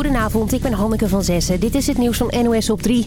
Goedenavond, ik ben Hanneke van Zessen. Dit is het nieuws van NOS op 3.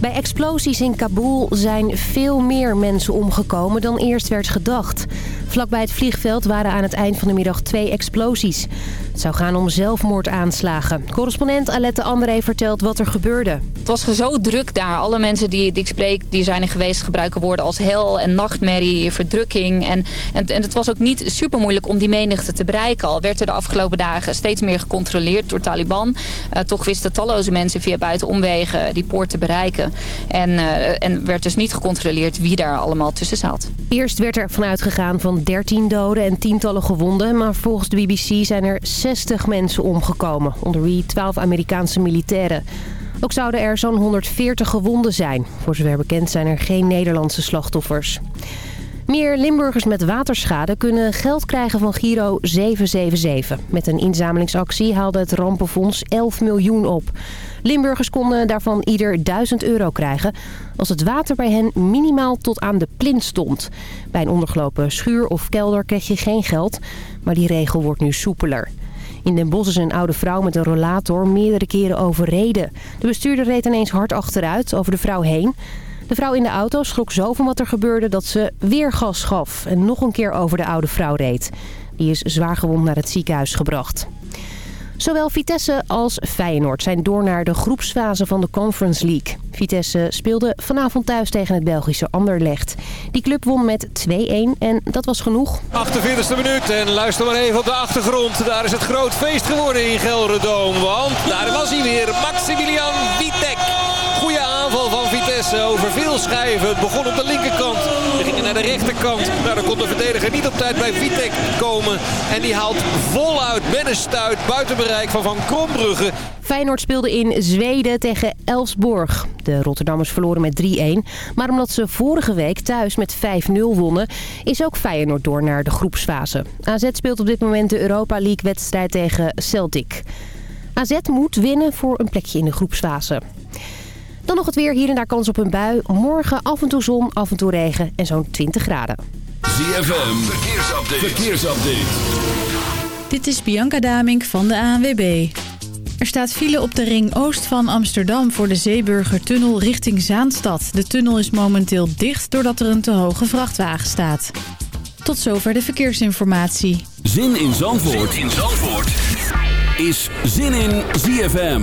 Bij explosies in Kabul zijn veel meer mensen omgekomen dan eerst werd gedacht. Vlakbij het vliegveld waren aan het eind van de middag twee explosies. Het zou gaan om zelfmoordaanslagen. Correspondent Alette André vertelt wat er gebeurde. Het was zo druk daar. Alle mensen die, die ik spreek, die zijn er geweest, gebruiken woorden als hel en nachtmerrie, verdrukking. En, en, en het was ook niet super moeilijk om die menigte te bereiken. Al werd er de afgelopen dagen steeds meer gecontroleerd door Taliban. Uh, toch wisten talloze mensen via buitenomwegen die poort te bereiken. En, uh, en werd dus niet gecontroleerd wie daar allemaal tussen zat. Eerst werd er vanuit gegaan van 13 doden en tientallen gewonden. Maar volgens de BBC zijn er 60 mensen omgekomen, onder wie 12 Amerikaanse militairen. Ook zouden er zo'n 140 gewonden zijn. Voor zover bekend zijn er geen Nederlandse slachtoffers. Meer Limburgers met waterschade kunnen geld krijgen van Giro 777. Met een inzamelingsactie haalde het Rampenfonds 11 miljoen op. Limburgers konden daarvan ieder 1000 euro krijgen... als het water bij hen minimaal tot aan de plint stond. Bij een ondergelopen schuur of kelder kreeg je geen geld... maar die regel wordt nu soepeler. In Den Bosch is een oude vrouw met een rollator meerdere keren overreden. De bestuurder reed ineens hard achteruit over de vrouw heen. De vrouw in de auto schrok zo van wat er gebeurde dat ze weer gas gaf... en nog een keer over de oude vrouw reed. Die is zwaargewond naar het ziekenhuis gebracht. Zowel Vitesse als Feyenoord zijn door naar de groepsfase van de Conference League. Vitesse speelde vanavond thuis tegen het Belgische Anderlecht. Die club won met 2-1 en dat was genoeg. 48e minuut en luister maar even op de achtergrond. Daar is het groot feest geworden in Gelredoom. Want daar was hij weer, Maximilian Witek. Goeie aanval van Over veel schijven. Het begon op de linkerkant. We gingen naar de rechterkant. Nou, dan kon de verdediger niet op tijd bij Vitek komen. En die haalt voluit met een stuit buiten bereik van Van Krombrugge. Feyenoord speelde in Zweden tegen Elfsborg. De Rotterdammers verloren met 3-1. Maar omdat ze vorige week thuis met 5-0 wonnen... is ook Feyenoord door naar de groepsfase. AZ speelt op dit moment de Europa League-wedstrijd tegen Celtic. AZ moet winnen voor een plekje in de groepsfase. Dan nog het weer, hier en daar kans op een bui. Morgen af en toe zon, af en toe regen en zo'n 20 graden. ZFM, verkeersupdate. verkeersupdate. Dit is Bianca Damink van de ANWB. Er staat file op de ring oost van Amsterdam voor de Zeeburgertunnel richting Zaanstad. De tunnel is momenteel dicht doordat er een te hoge vrachtwagen staat. Tot zover de verkeersinformatie. Zin in Zandvoort, zin in Zandvoort. is Zin in ZFM.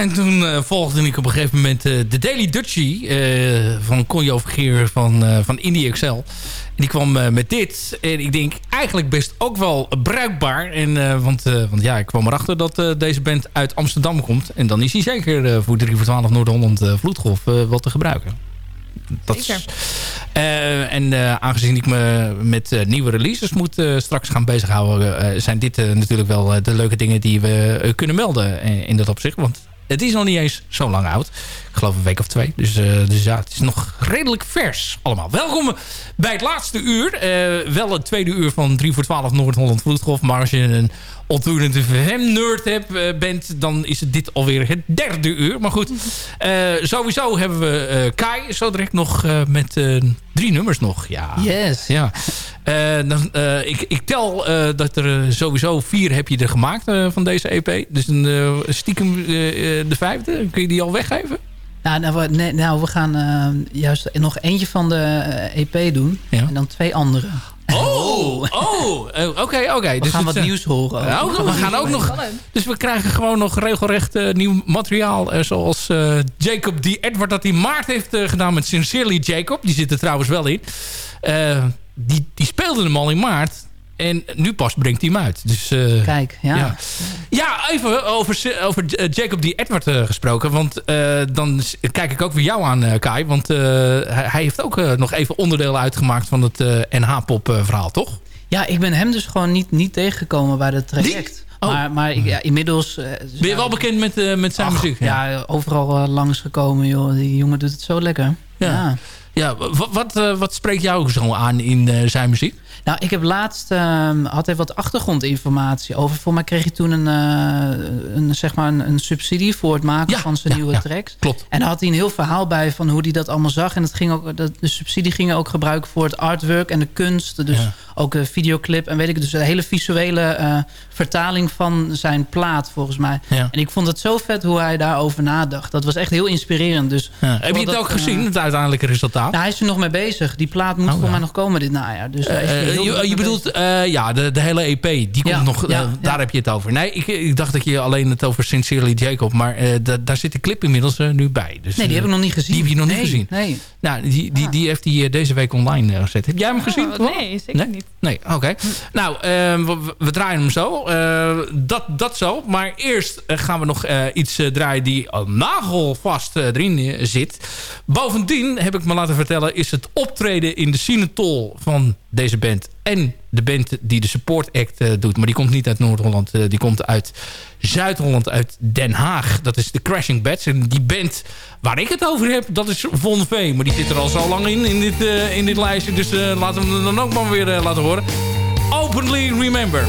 En toen volgde ik op een gegeven moment de Daily Dutchie van Conjo Vergeer van, van Indie Excel. Die kwam met dit. En ik denk eigenlijk best ook wel bruikbaar. En, want, want ja, ik kwam erachter dat deze band uit Amsterdam komt. En dan is hij zeker voor 3 voor 12 Noord-Holland Vloedgolf wel te gebruiken. Dat zeker. en aangezien ik me met nieuwe releases moet straks gaan bezighouden... zijn dit natuurlijk wel de leuke dingen die we kunnen melden in dat opzicht. Want het is nog niet eens zo lang oud. Ik geloof een week of twee. Dus, uh, dus ja, het is nog redelijk vers allemaal. Welkom bij het laatste uur. Uh, wel het tweede uur van 3 voor 12 Noord-Holland Vloedgolf. Maar als je een alternative FM-nerd hebt, uh, bent... dan is het dit alweer het derde uur. Maar goed, sowieso hebben we Kai zo direct nog met drie nummers nog. Ja. Yes. Ja. dan, ik, ik tel dat er sowieso vier heb je er gemaakt van deze EP. Dus een, stiekem de vijfde. Kun je die al weggeven? Nou, nou, we, nee, nou, we gaan juist nog eentje van de EP eh, e doen. Ja. En dan twee andere. Oh, oh, oké, oké. We dus gaan wat uh, nieuws horen. Uh, we gaan ook nog. Dus we krijgen gewoon nog regelrecht uh, nieuw materiaal. zoals Jacob die Edward dat hij maart heeft gedaan met Sincerely Jacob. Die zit er trouwens wel in. die, die speelde hem al in maart. En nu pas brengt hij hem uit. Dus, uh, Kijk, ja. ja. ja. even over, over eh, Jacob D. Edward uh, gesproken. Want uh, dan kijk ik ook weer jou aan, Kai. Want hij, hij, heeft ook nog even onderdeel uitgemaakt van het NH-pop verhaal, toch? Ja, ik ben hem dus gewoon niet, niet tegengekomen bij het traject. Oh. Maar, maar ik, ja, inmiddels... ben je wel bekend met, met zijn muziek? Ja, ja overal langs gekomen, joh. Die jongen doet het zo lekker. Ja. ja. Ja wat, wat, wat spreekt jou zo aan in zijn muziek? Nou, ik heb laatst uh, had even wat achtergrondinformatie over. Voor mij kreeg je toen een, uh, een, zeg maar een, een, subsidie voor het maken van zijn nieuwe ja, tracks. Klopt. En daar had hij een heel verhaal bij van hoe hij dat allemaal zag. En het ging ook, de, de subsidie ging ook gebruiken voor het artwork en de kunst. Dus ook een videoclip en weet ik Dus een hele visuele uh, vertaling van zijn plaat volgens mij. En ik vond het zo vet hoe hij daarover nadacht. Dat was echt heel inspirerend. Dus Heb je het ook gezien, het uiteindelijke resultaat? Nou, hij is er nog mee bezig. Die plaat moet oh, voor mij nog komen dit najaar. Dus je, je bedoelt, uh, ja, de, de hele EP, die komt nog, uh, daar heb je het over. Nee, ik, ik, dacht dat je alleen het over Sincerely Jacob, maar uh, daar zit de clip inmiddels nu bij. Dus, nee, die heb ik nog niet gezien. Die heb je nog nee, niet gezien? Nee. Nou, die, die, die heeft hij deze week online gezet. Heb jij hem gezien? Oh, nee, zeker nee? niet. Nee, oké. Okay. Nou, we, we, draaien hem zo. dat, dat zo. Maar eerst gaan we nog iets draaien die nagelvast erin zit. Bovendien, heb ik me laten vertellen, is het optreden in de Sinetol van deze band en de band die de support act uh, doet. Maar die komt niet uit Noord-Holland. Uh, die komt uit Zuid-Holland, uit Den Haag. Dat is de Crashing Bats. En die band waar ik het over heb, dat is Von V. Maar die zit er al zo lang in, in dit, uh, in dit lijstje. Dus laten we hem dan ook maar weer laten horen. Openly Remember.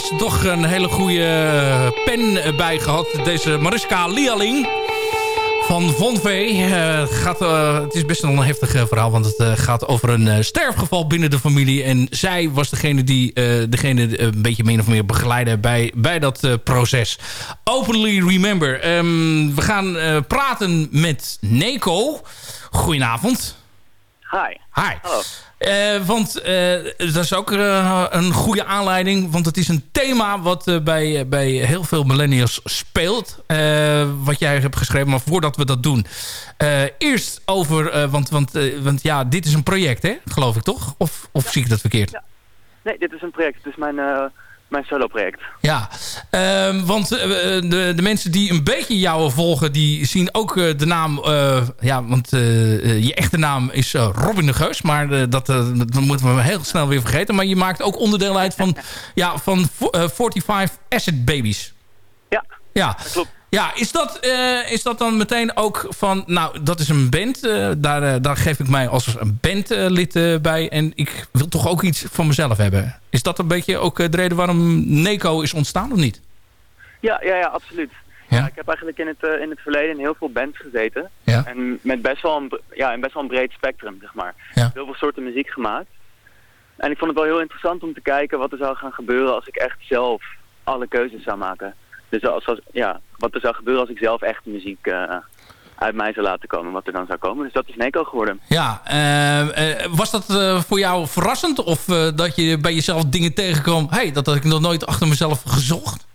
Ze toch een hele goede pen bij gehad. Deze Mariska Lialing van Von V. gaat, het is best wel een heftig verhaal, want het gaat over een sterfgeval binnen de familie. En zij was degene die degene een beetje min of meer begeleidde bij, bij dat proces. Openly Remember. Ehm, we gaan praten met Neko. Goedenavond. Hi. Hi. Hallo. Uh, want uh, dat is ook uh, een goede aanleiding. Want het is een thema wat bij, bij heel veel millennials speelt. wat jij hebt geschreven. Maar voordat we dat doen. eerst over... want, want, want ja, dit is een project, hè? Geloof ik toch? Of, of zie ik dat verkeerd? Nee, dit is een project. Het is mijn mijn solo-project. Ja, um, want uh, de, de mensen die een beetje jou volgen... die zien ook uh, de naam... Ja, want je echte naam is Robin de Geus. Maar dat, dat moeten we heel snel weer vergeten. Maar je maakt ook onderdeel uit van, ja, van 45 Asset Babies. Ja, ja. klopt. Ja, is dat, uh, is dat dan meteen ook van... Nou, dat is een band. Uh, daar, uh, daar geef ik mij als een bandlid bij. En ik wil toch ook iets van mezelf hebben. Is dat een beetje ook de reden waarom Neko is ontstaan of niet? Ja, ja, ja absoluut. Ja? ja ik heb eigenlijk in het, in het verleden in heel veel bands gezeten. Ja. En met best wel een, ja, een best wel een breed spectrum, zeg maar. Ja. Heel veel soorten muziek gemaakt. En ik vond het wel heel interessant om te kijken wat er zou gaan gebeuren als ik echt zelf alle keuzes zou maken. Dus als, als, ja, wat er zou gebeuren als ik zelf echt muziek uh, uit mij zou laten komen. Wat er dan zou komen. Dus dat is Neko geworden. Ja, uh, uh, was dat voor jou verrassend? Of dat je bij jezelf dingen tegenkwam... hey, dat had ik nog nooit achter mezelf gezocht?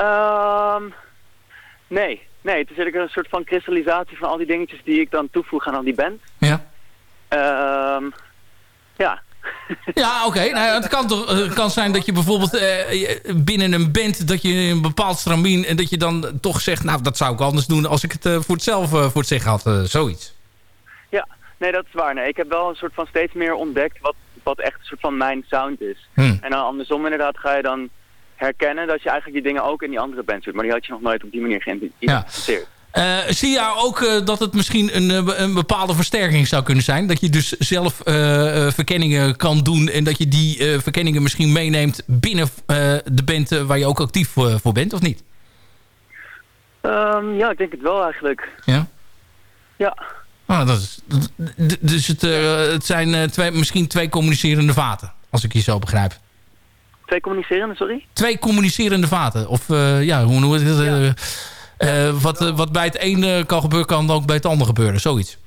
Um, nee. Nee, het is eigenlijk een soort van kristallisatie van al die dingetjes die ik dan toevoeg aan al die band. Ja. Um, ja, ja, oké. Okay. Nou, het kan toch het kan zijn dat je bijvoorbeeld uh, binnen een band... dat je een bepaald stramien... en dat je dan toch zegt... nou, dat zou ik anders doen als ik het voor het zelf voor het zeggen had. zoiets. Ja, nee, dat is waar. Nee, ik heb wel een soort van steeds meer ontdekt... wat, wat echt een soort van mijn sound is. Hmm. En dan andersom inderdaad ga je dan herkennen... dat je eigenlijk die dingen ook in die andere bands doet. Maar die had je nog nooit op die manier geïnteresseerd. Ja. Uh, zie je ook uh, dat het misschien een, een, bepaalde versterking zou kunnen zijn? Dat je dus zelf uh, verkenningen kan doen... en dat je die verkenningen misschien meeneemt binnen de band... waar je ook actief voor bent, of niet? Um, ja, ik denk het wel eigenlijk. Ja? Ja. Ah, dat is, dus het, het zijn twee, misschien twee communicerende vaten, als ik je zo begrijp. Twee communicerende, sorry? Twee communicerende vaten. Of ja, hoe noem je het? Ja. Uh, wat, uh, wat bij het ene kan gebeuren, kan ook bij het andere gebeuren. Zoiets.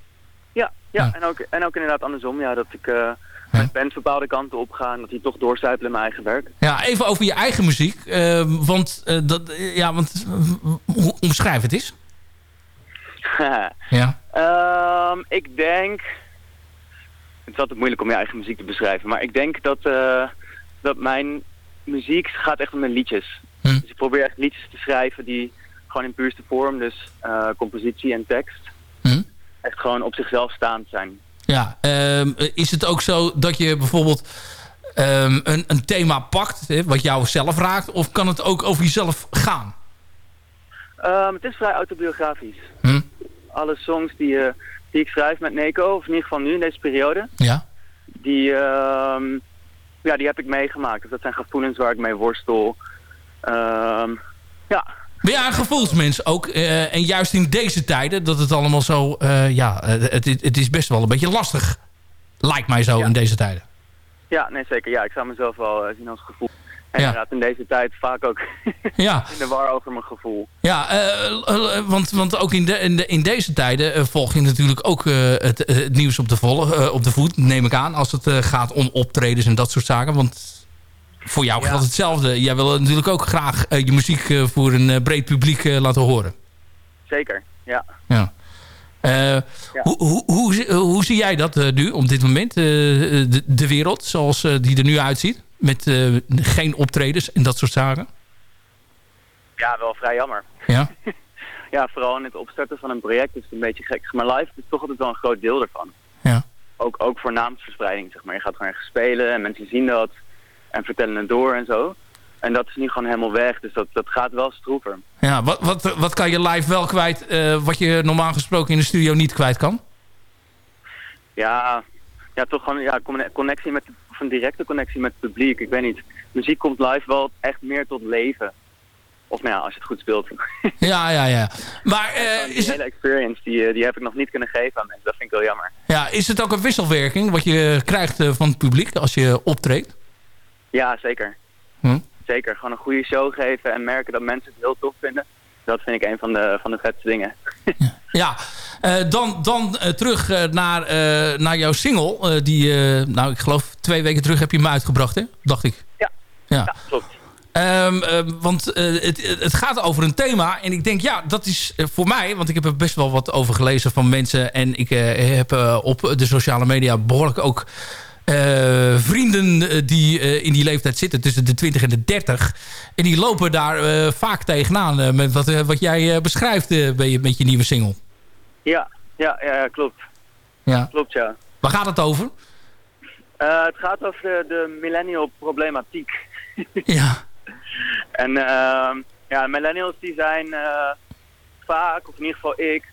Ja, ja, ja. En, ook, en ook inderdaad andersom. Ja, dat ik uh, met bands bepaalde kanten opga en dat die toch doorcijpelen in mijn eigen werk. Ja, even over je eigen muziek. want, dat, ja, want hoe omschrijf het eens? ja. Um, ik denk... Het is altijd moeilijk om je eigen muziek te beschrijven. Maar ik denk dat, dat mijn muziek gaat echt om mijn liedjes. Hm. Dus ik probeer echt liedjes te schrijven die gewoon in puurste vorm, dus uh, compositie en tekst, hm? echt gewoon op zichzelf staand zijn. Ja, um, is het ook zo dat je bijvoorbeeld um, een, een, thema pakt, hè, wat jou zelf raakt, of kan het ook over jezelf gaan? Um, het is vrij autobiografisch. Hm? Alle songs die, uh, die ik schrijf met Neko, of in ieder geval nu in deze periode, ja. die, ja, die heb ik meegemaakt. Dus dat zijn gevoelens waar ik mee worstel. ja, ben jij een gevoelsmens ook? Uh, en juist in deze tijden, dat het allemaal zo... Uh, ja, het, het, is best wel een beetje lastig. Lijkt mij zo ja. in deze tijden. Ja, nee zeker. Ja, ik zou mezelf wel zien als gevoel. En ja. inderdaad in deze tijd vaak ook ja. in de war over mijn gevoel. Ja, want, want ook in, de, in, de, in deze tijden volg je natuurlijk ook het, het, nieuws op de, volle, op de voet, neem ik aan. Als het gaat om optredens en dat soort zaken. Want voor jou geldt hetzelfde. Jij wil natuurlijk ook graag uh, je muziek uh, voor een uh, breed publiek laten horen. Zeker, ja. ja. ja. Hoe, hoe, hoe, hoe, zie jij dat nu op dit moment? De, de, wereld zoals die er nu uitziet? Met geen optredens en dat soort zaken? Ja, wel vrij jammer. Ja? ja, vooral in het opstarten van een project is het een beetje gek. Maar live is toch altijd wel een groot deel ervan. Ja. Ook, ook voor naamsverspreiding, zeg maar. Je gaat gewoon ergens spelen en mensen zien dat en vertellen het door en zo. En dat is nu gewoon helemaal weg, dus dat, dat gaat wel stroever. Ja, wat, wat, wat kan je live wel kwijt, uh, wat je normaal gesproken in de studio niet kwijt kan? Ja, ja toch gewoon ja, connectie met of een directe connectie met het publiek. Ik weet niet, muziek komt live wel echt meer tot leven. Of nou ja, als je het goed speelt. Ja, ja, ja. Maar uh, die is, hele het, experience, die, die heb ik nog niet kunnen geven aan mensen. Dat vind ik wel jammer. ja, is het ook een wisselwerking wat je krijgt eh, van het publiek als je optreedt? Ja, zeker. Hm? Zeker. Gewoon een goede show geven en merken dat mensen het heel tof vinden. Dat vind ik een van de, van de vetste dingen. Ja, eh, dan, dan eh, terug eh, naar, naar jouw single. die, nou, ik geloof twee weken terug heb je hem uitgebracht, hè? Dacht ik. Ja. Ja. Ja, klopt. Ehm, ehm, want het, het gaat over een thema. En ik denk, ja, dat is voor mij... want ik heb er best wel wat over gelezen van mensen... en ik heb op de sociale media behoorlijk ook... eh, vrienden eh, die eh, in die leeftijd zitten, tussen de 20 en de 30. En die lopen daar vaak tegenaan met wat, wat jij beschrijft je- met je nieuwe single. Ja, ja, ja, klopt. Ja. Klopt, ja. Waar gaat het over? Het gaat over de, de millennial problematiek. Ja. En ehm, ja, millennials die zijn vaak, of in ieder geval ik,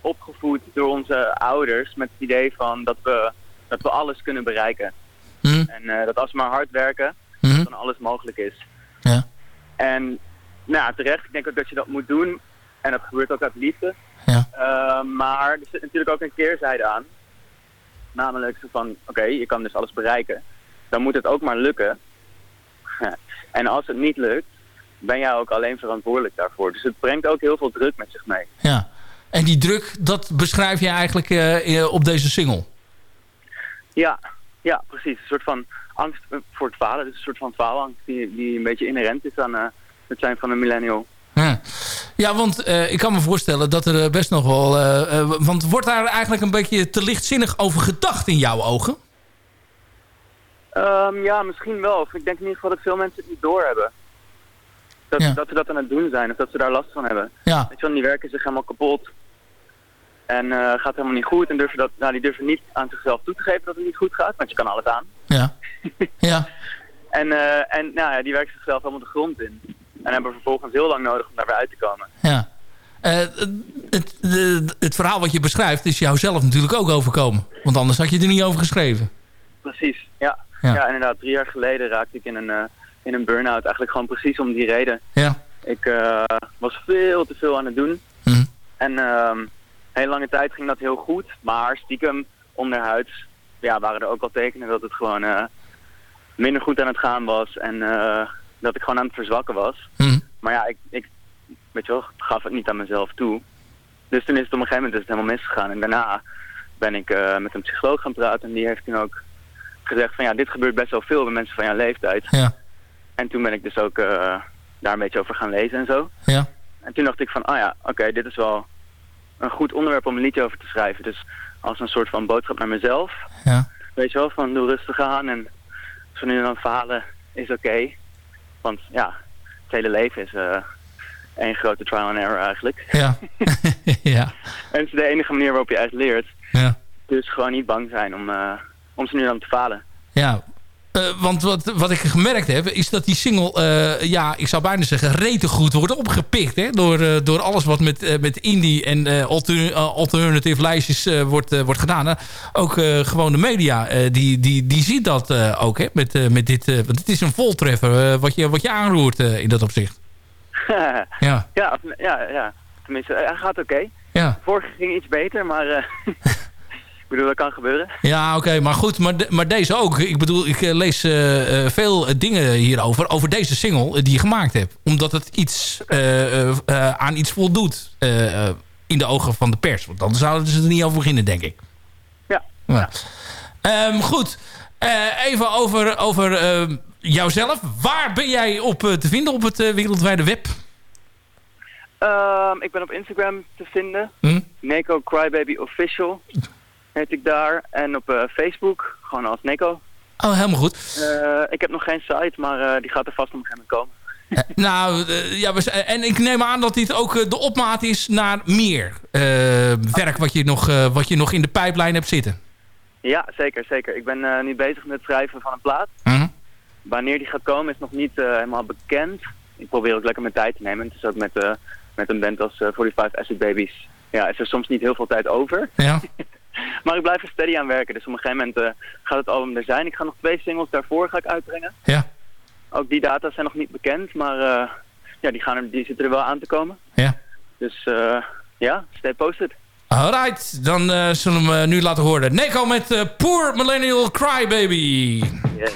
opgevoed door onze ouders met het idee van dat we, dat we alles kunnen bereiken. Hm? En eh, dat als we maar hard werken, Mhm. dan alles mogelijk is. Ja. En nou ja, terecht, ik denk ook dat je dat moet doen. En dat gebeurt ook uit liefde. Ja. Eh, maar er zit natuurlijk ook een keerzijde aan. Namelijk zo van, oké, je kan dus alles bereiken. Dan moet het ook maar lukken. en als het niet lukt, ben jij ook alleen verantwoordelijk daarvoor. Dus het brengt ook heel veel druk met zich mee. Ja. En die druk, dat beschrijf je eigenlijk eh, op deze single. Ja, ja, precies. Een soort van angst voor het falen. Dus een soort van faalangst die, die een beetje inherent is aan eh, het zijn van een millennial. Ja, ja want eh, ik kan me voorstellen dat er eh, best nog wel... eh, eh, want wordt daar eigenlijk een beetje te lichtzinnig over gedacht in jouw ogen? Ehm, ja, misschien wel. Of ik denk in ieder geval dat veel mensen het niet doorhebben. Dat, Ja. dat ze dat aan het doen zijn of dat ze daar last van hebben. Ja, Weet je wel, die werken zich helemaal kapot. En eh, gaat helemaal niet goed. En durven dat, nou, die durven niet aan zichzelf toe te geven dat het niet goed gaat. Want je kan alles aan. ja. Ja, En, eh, en nou, ja, die werken zichzelf helemaal de grond in. En hebben vervolgens heel lang nodig om daar weer uit te komen. ja. Eh, het, het verhaal wat je beschrijft is jou zelf natuurlijk ook overkomen. Want anders had je er niet over geschreven. Precies, ja. Ja. Ja, inderdaad. Drie jaar geleden raakte ik in een, in een burn-out. Eigenlijk gewoon precies om die reden. Ja. Ik was veel te veel aan het doen. Hm. En een hele lange tijd ging dat heel goed. Maar stiekem onderhuids ja, waren er ook al tekenen dat het gewoon eh, minder goed aan het gaan was. En eh, dat ik gewoon aan het verzwakken was. Hm. Maar ja, ik, ik weet je wel, gaf het niet aan mezelf toe. Dus toen is het op een gegeven moment is het helemaal misgegaan. En daarna ben ik eh, met een psycholoog gaan praten. En die heeft toen ook gezegd van ja, dit gebeurt best wel veel bij mensen van jouw leeftijd. Ja. En toen ben ik dus ook daar een beetje over gaan lezen en zo. Ja. En toen dacht ik van, ah ja, oké, dit is wel een goed onderwerp om een liedje over te schrijven. Dus als een soort van boodschap naar mezelf. Ja. Weet je wel, van doe rustig aan en we nu dan falen is oké. Want ja, het hele leven is eh één grote trial and error eigenlijk. Ja. ja. En het is de enige manier waarop je echt leert. Ja. Dus gewoon niet bang zijn om, eh, om ze nu dan te falen. Ja. Eh, want wat, wat ik gemerkt heb, is dat die single, eh, ja, ik zou bijna zeggen, rete goed wordt opgepikt. Hè? Door, eh, door alles wat met, met indie en alter- alternative lijstjes wordt, wordt gedaan. Hè? Ook gewoon de media, die, die, die ziet dat ook, hè? Met, met dit. want het is een voltreffer wat, je, wat je aanroert in dat opzicht. Ja, ja, ja, ja. Tenminste, hij gaat oké. ja. Vorige ging iets beter, maar ik bedoel, dat kan gebeuren. Ja, oké, maar goed, maar, de- maar deze ook. Ik bedoel, ik eh, lees eh, eh, veel dingen hierover, over deze single die je gemaakt hebt. Omdat het iets, aan iets voldoet in de ogen van de pers. Want dan zouden ze er niet over beginnen, denk ik. Ja. Ja. Ehm, goed, even over, over jouzelf. Waar ben jij op te vinden op het wereldwijde web? Ehm, ik ben op Instagram te vinden. Hm? Neko Crybaby Official heet ik daar. En op eh, Facebook, gewoon als Neko. Oh, helemaal goed. Eh, ik heb nog geen site, maar eh, die gaat er vast op een gegeven moment komen. Nou, ja, we- en ik neem aan dat dit ook de opmaat is naar meer werk wat je, nog, wat je nog in de pijplijn hebt zitten. Ja, zeker, zeker. Ik ben nu bezig met het schrijven van een plaat. Mhm. Wanneer die gaat komen is nog niet helemaal bekend. Ik probeer ook lekker mijn tijd te nemen. Het is ook met, met een band als eh 45 Acid Babies. Ja, is er soms niet heel veel tijd over. Ja. maar ik blijf er steady aan werken. Dus op een gegeven moment eh, gaat het album er zijn. Ik ga nog twee singles daarvoor ga ik uitbrengen. Ja. Ook die data zijn nog niet bekend, maar uh, ja, die, gaan er, die zitten er wel aan te komen. Ja. Dus uh, ja, stay posted. Alright, dan uh, zullen we hem nu laten horen. Neko met uh, Poor Millennial Crybaby. Yes.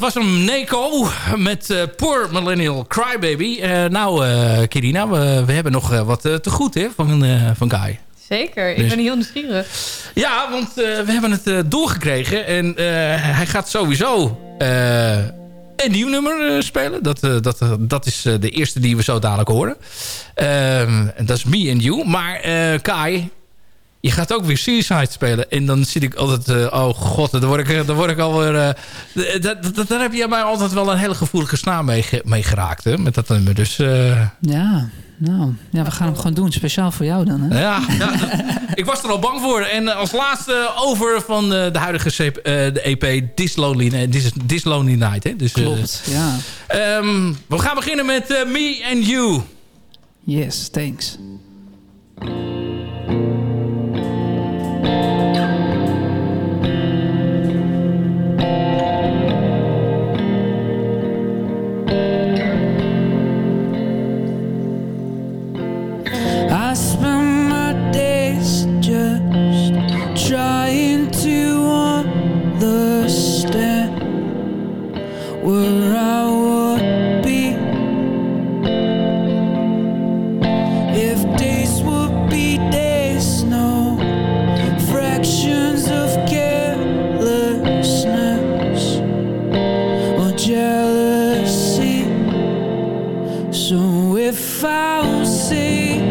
Dat was hem Neko met uh, Poor Millennial Crybaby. Uh, nou, uh, Kirina, we, we, hebben nog wat te goed hè, van, van Guy. Zeker, ik dus, ben heel nieuwsgierig. Ja, want we hebben het doorgekregen. En hij gaat sowieso een nieuw nummer spelen. Dat, dat, dat is de eerste die we zo dadelijk horen. Ehm, dat is Me and You. Maar Kai, je gaat ook weer Suicide spelen. En dan zit ik altijd... Uh, oh god, dan word ik, dan word ik alweer... Uh, daar heb je mij altijd wel een hele gevoelige snaar mee, mee geraakt. Hè, met dat nummer. Dus, uh... Ja, nou, ja, we gaan hem gewoon doen. Speciaal voor jou dan. Hè? Ja, ja ik was er al bang voor. En als laatste over van de huidige CP, de EP This Lonely, This, This Lonely Night. Hè? Dus, Klopt, ja. Um, we gaan beginnen met Me and You. Yes, thanks. if I will see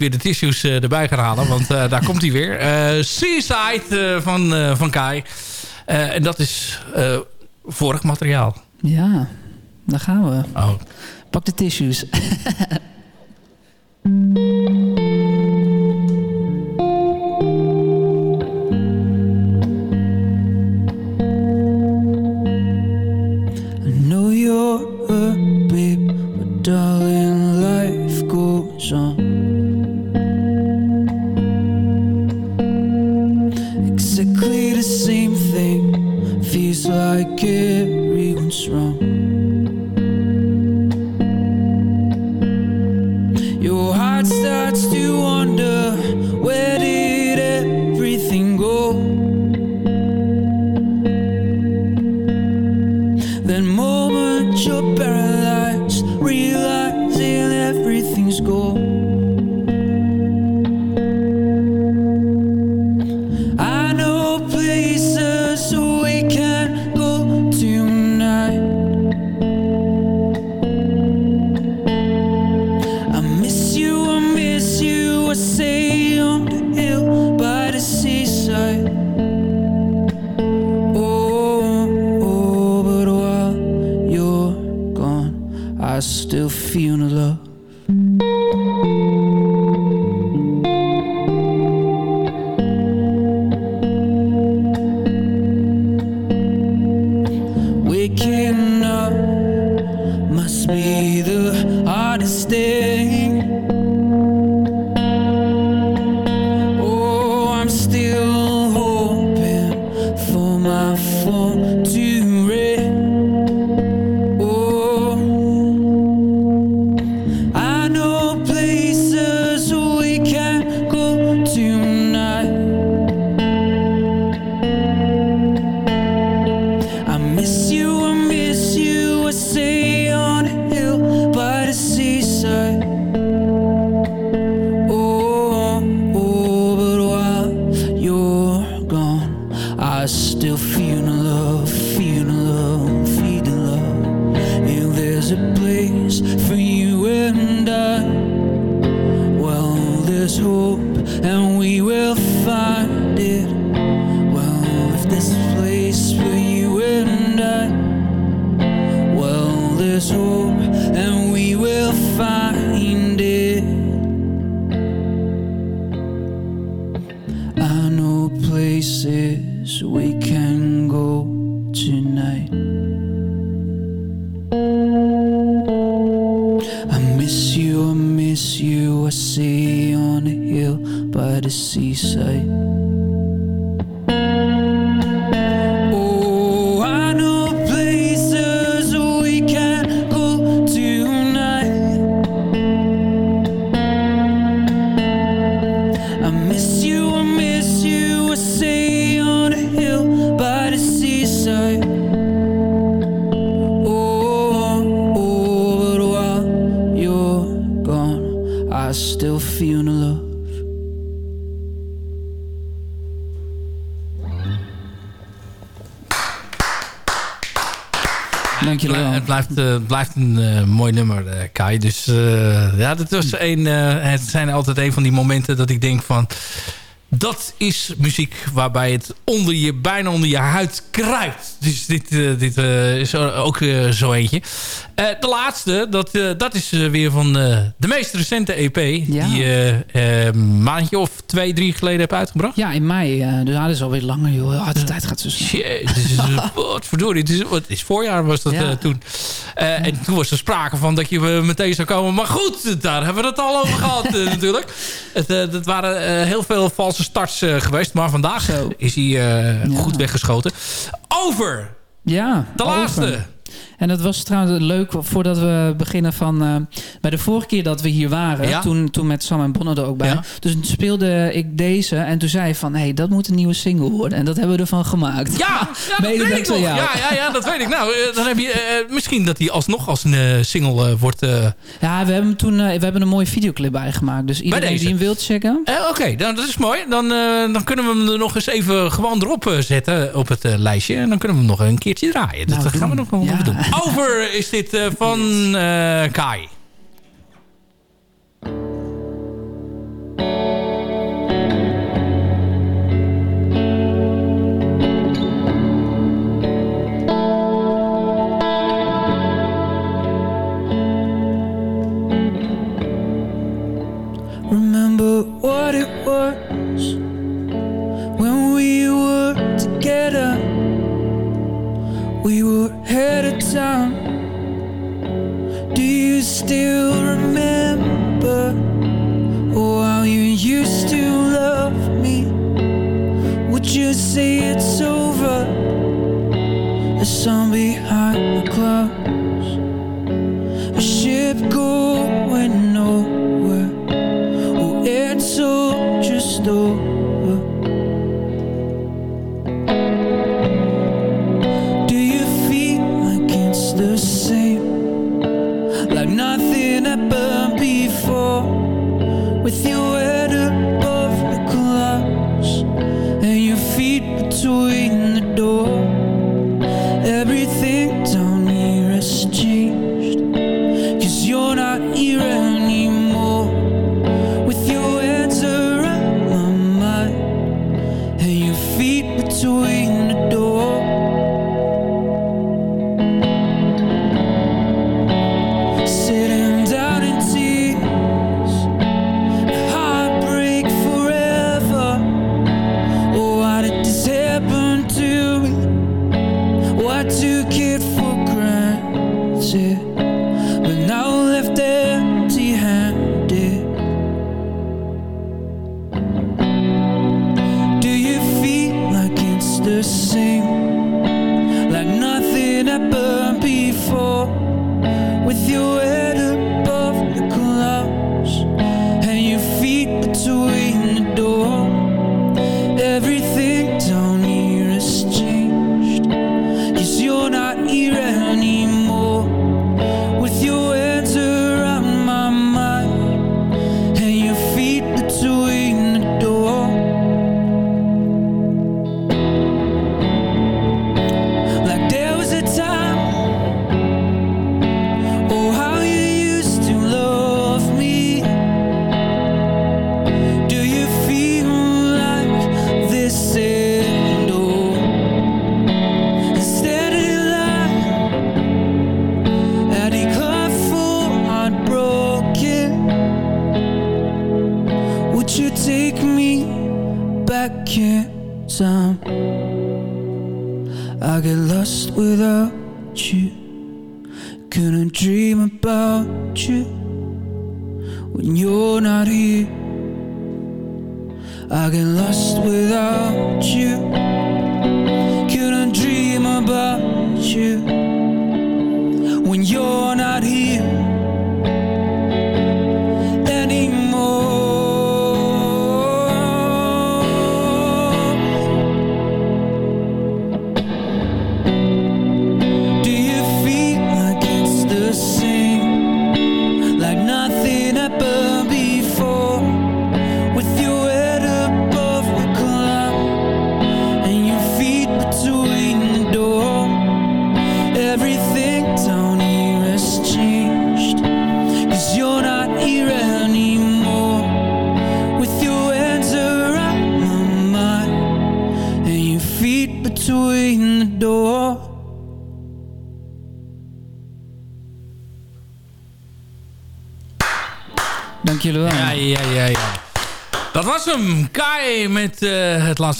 weer de tissues uh, erbij gaan halen. Want uh, daar komt hij weer. Uh, Seaside van, van Kai. en dat is vorig materiaal. Ja, daar gaan we. Oh. Pak de tissues. starts to een eh, mooi nummer, eh, Kai. Dus eh, ja, dat was een, eh, het zijn altijd een van die momenten dat ik denk van... Dat is muziek waarbij het onder je, bijna onder je huid kruipt. Dus dit, eh, dit eh, is ook eh, zo eentje. De laatste, dat, dat is weer van de meest recente EP. Ja. Die je een maandje of twee, drie geleden heb uitgebracht. Ja, in mei. dus dat is alweer langer, joh. Ja, de tijd gaat zo snel. Jezus, wat verdorie. Het is, is voorjaar was dat Ja. toen. En toen was er sprake van dat je meteen zou komen. Maar goed, daar hebben we het al over gehad eh, natuurlijk. Het, dat waren heel veel valse starts eh, geweest. Maar vandaag Zo. is hij eh, Ja. goed weggeschoten. Over Ja, de laatste. En dat was trouwens leuk voordat we beginnen van... eh, bij de vorige keer dat we hier waren, Ja. toen, toen met Sam en Bonne er ook bij. Ja. Dus toen speelde ik deze en toen zei hij van... hé, hey, dat moet een nieuwe single worden. En dat hebben we ervan gemaakt. Ja, ja dat weet ik nog. Ja, ja, ja, dat weet ik. Nou, eh, dan heb je eh, misschien dat hij alsnog als een single wordt... Ja, we hebben, toen, we hebben een mooie videoclip bij gemaakt. Dus iedereen die hem wilt checken... Oké, dan dat is mooi. Dan, dan kunnen we hem er nog eens even gewoon erop zetten op het lijstje. En dan kunnen we hem nog een keertje draaien. Dus Nou, dat gaan we nog wel doen. Over is dit eh, van eh, Kai. Remember what it was when we were together. We were ahead of do you still remember How you used to love me? Would you say it's over? The sun behind the clouds. A ship going over. feet between the door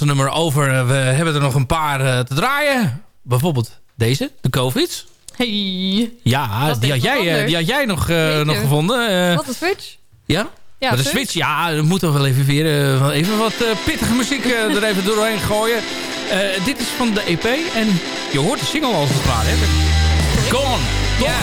nummer over. Eh, we hebben er nog een paar eh, te draaien. Bijvoorbeeld deze, de COVID. Hey. Ja, eh, die had, jij, die jij, nog, nog gevonden. wat een switch. Ja? ja de switch, ja, dat moeten we wel even weer. even wat pittige muziek er even doorheen gooien. dit is van de EP en je hoort de single als het ware. Gone. Ja,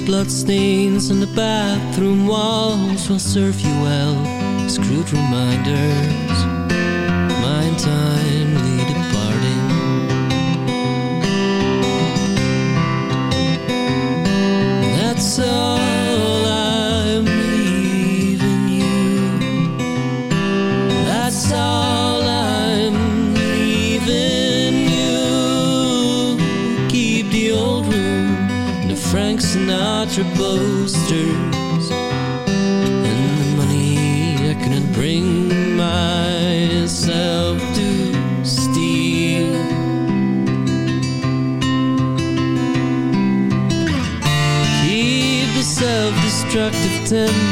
bloodstains on the bathroom walls. Will serve you well as crude Sinatra posters and the money I couldn't bring myself to steal. Keep the self-destructive tendency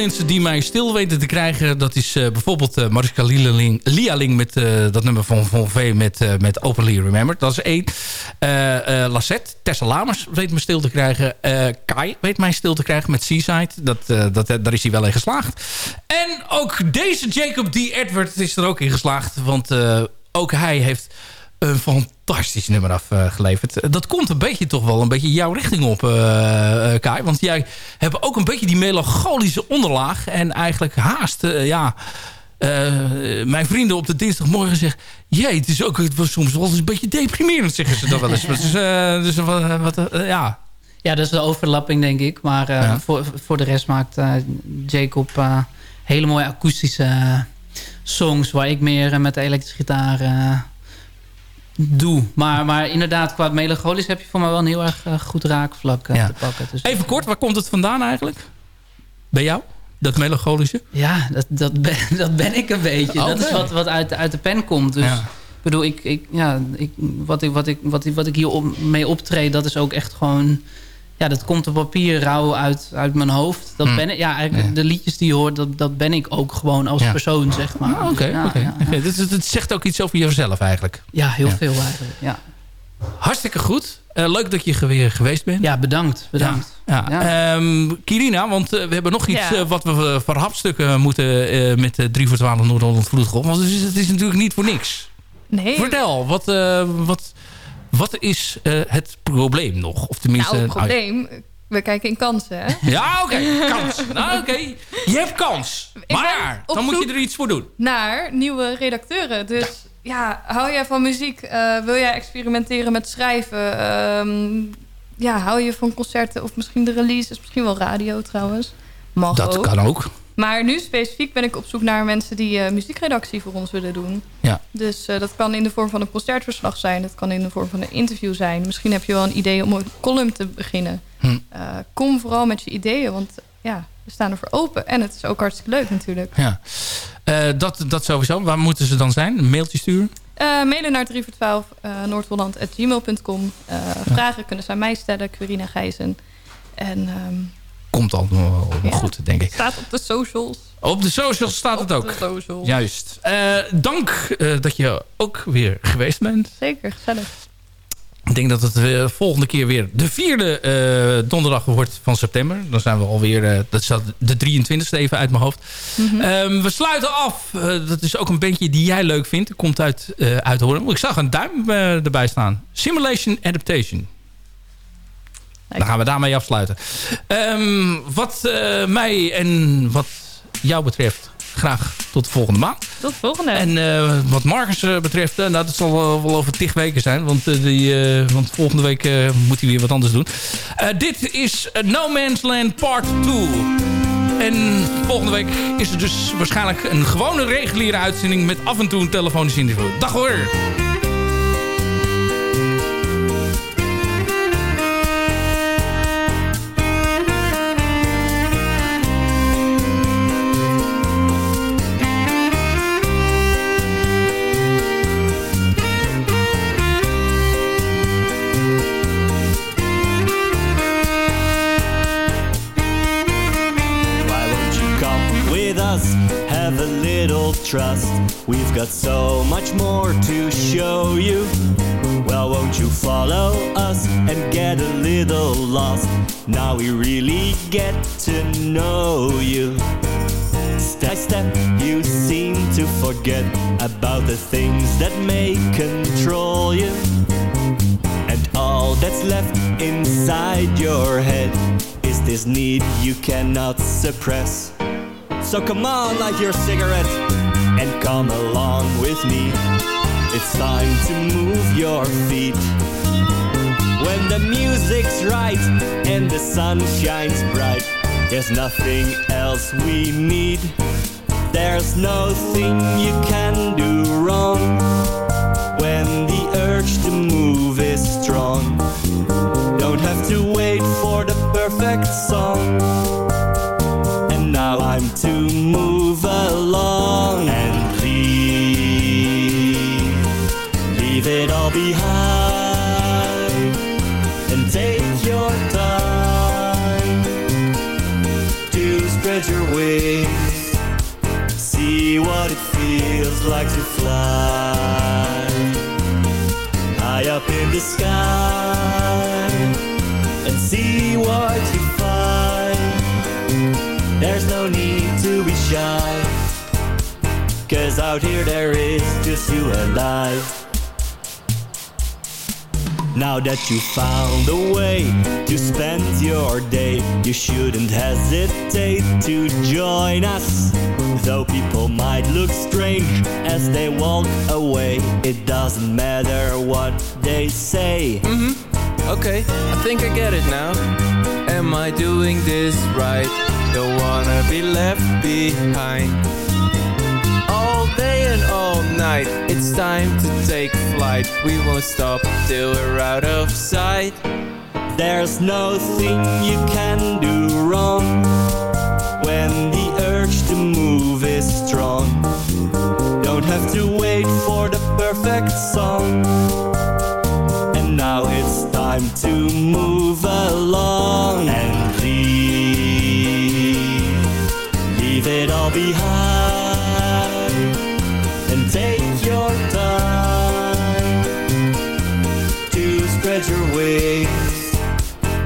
mensen die mij stil weten te krijgen. Dat is eh, bijvoorbeeld uh, Mariska Lialing, Lialing met eh, dat nummer van Von V met, eh, met Openly Remembered. Dat is één. Eh eh Lassette, Tessa Lamers weet me stil te krijgen. Eh, Kai weet mij stil te krijgen met Seaside. Dat, eh, dat, daar is hij wel in geslaagd. En ook deze Jacob D. Edward is er ook in geslaagd. Want eh, ook hij heeft een fantastisch nummer afgeleverd. dat komt een beetje toch wel een beetje jouw richting op, eh, eh, Kai. Want jij hebt ook een beetje die melancholische onderlaag. En eigenlijk haast, eh, ja... eh, mijn vrienden op de dinsdagmorgen zeggen... Jee, het is ook het was soms wel eens een beetje deprimerend, zeggen ze dan wel eens. Dus, eh, dus wat, wat, eh, ja... Ja, dat is de overlapping, denk ik. Maar eh, Ja. voor, voor de rest maakt eh, Jacob eh, hele mooie akoestische eh, songs... waar ik meer eh, met de elektrische gitaar eh, doe. Maar, maar inderdaad, qua melancholisch heb je voor mij wel een heel erg eh, goed raakvlak eh, Ja. te pakken. Dus, Even kort, waar komt het vandaan eigenlijk? Bij jou? Dat melancholische? Ja, dat, dat, ben, dat ben ik een beetje. Dat is wat, wat uit, uit de pen komt. Dus Ja. ik bedoel, ik, ik, ja, ik, wat, ik, wat, ik, wat, ik, wat ik hier op, mee optreed, dat is ook echt gewoon... Ja, dat komt op papier rauw uit, uit mijn hoofd. Dat Hmm. ben ik, ja, eigenlijk Ja. de liedjes die je hoort, dat, dat ben ik ook gewoon als Ja. persoon, zeg maar. Ah, Oké, Dus ja, oké. ja, Oké, dus het, het zegt ook iets over jezelf eigenlijk. ja, heel Ja. veel eigenlijk. Ja, Hartstikke goed. Eh, leuk dat je weer geweest bent. ja bedankt. bedankt. Ja. Ja. Ehm, Kirina, want eh, we hebben nog iets Ja. eh, wat we uh, voor hapstukken moeten eh, met de 3 voor 12 Noord-Holland Vloedgolf. Want het is, het is natuurlijk niet voor niks. Nee, Vertel, wat, eh, wat, wat is eh, het probleem nog? Of tenminste, nou, het probleem... We kijken in kansen, hè? ja, oké, kans. Nou, oké. Je hebt kans. Maar dan moet je er iets voor doen. Naar nieuwe redacteuren. Dus ja, hou jij van muziek? Eh, wil jij experimenteren met schrijven? Ehm, ja, hou je van concerten of misschien de releases? Misschien wel radio trouwens. Mag Dat ook. kan ook. Maar nu specifiek ben ik op zoek naar mensen die eh, muziekredactie voor ons willen doen. Ja. Dus eh, dat kan in de vorm van een concertverslag zijn. Dat kan in de vorm van een interview zijn. Misschien heb je wel een idee om een column te beginnen. Hm. Eh, kom vooral met je ideeën, want ja, we staan ervoor open. En het is ook hartstikke leuk natuurlijk. Ja. Dat, dat sowieso. Waar moeten ze dan zijn? Een mailtje sturen? Mailen naar 3 voor 12 uh, noordholland.gmail.com. Eh, Vragen kunnen ze aan mij stellen, Quirina Gijzen. En ehm, Komt al wel Ja. goed, denk ik. staat op de socials. Op de socials staat het op ook. de socials. Juist. Eh, dank eh, dat je ook weer geweest bent. Zeker, gezellig. Ik denk dat het eh, volgende keer weer de vierde donderdag wordt van september. Dan zijn we alweer, dat staat de 23e even uit mijn hoofd. Mhm. Ehm, we sluiten af. Dat is ook een bandje die jij leuk vindt. Komt uit, uit Hoorn. Ik zag een duim erbij staan. Simulation Adaptation. Dan gaan we daarmee afsluiten. Ehm, wat eh, mij en wat jou betreft, graag tot de volgende maand. Tot de volgende. En eh, wat Marcus eh, betreft, nou, dat zal wel, wel over tig weken zijn. Want, die, want volgende week moet hij weer wat anders doen. Dit is No Man's Land Part 2. En volgende week is er dus waarschijnlijk een gewone reguliere uitzending... met af en toe een telefonisch interview. Dag hoor! Have a little trust. We've got so much more to show you. Well, won't you follow us and get a little lost? Now we really get to know you. Step by step, you seem to forget about the things that may control you. And all that's left inside your head is this need you cannot suppress. So come on, light your cigarette and come along with me. It's time to move your feet. When the music's right and the sun shines bright, there's nothing else we need. There's nothing you can do wrong when the urge to move is strong. Don't have to wait for the perfect song. Like to fly high up in the sky and see what you find. There's no need to be shy, cause out here there is just you and I. Now that you found a way to spend your day, you shouldn't hesitate to join us. Though people might look strange as they walk away, it doesn't matter what they say. Mm-hmm. Okay, I think I get it now. Am I doing this right? Don't wanna be left behind. All day and all night, it's time to take flight. We won't stop till we're out of sight. There's nothing you can do wrong when the to wait for the perfect song. And now it's time to move along and leave. Leave it all behind and take your time to spread your wings.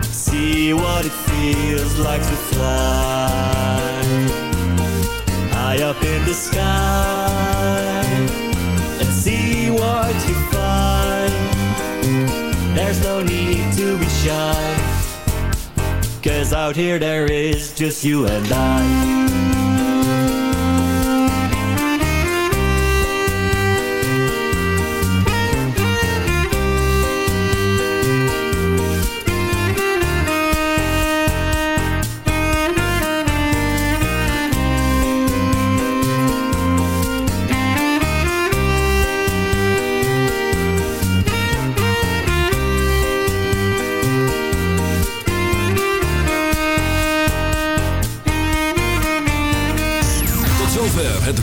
See what it feels like to fly high up in the sky what you find. There's no need to be shy, cause out here there is just you and I.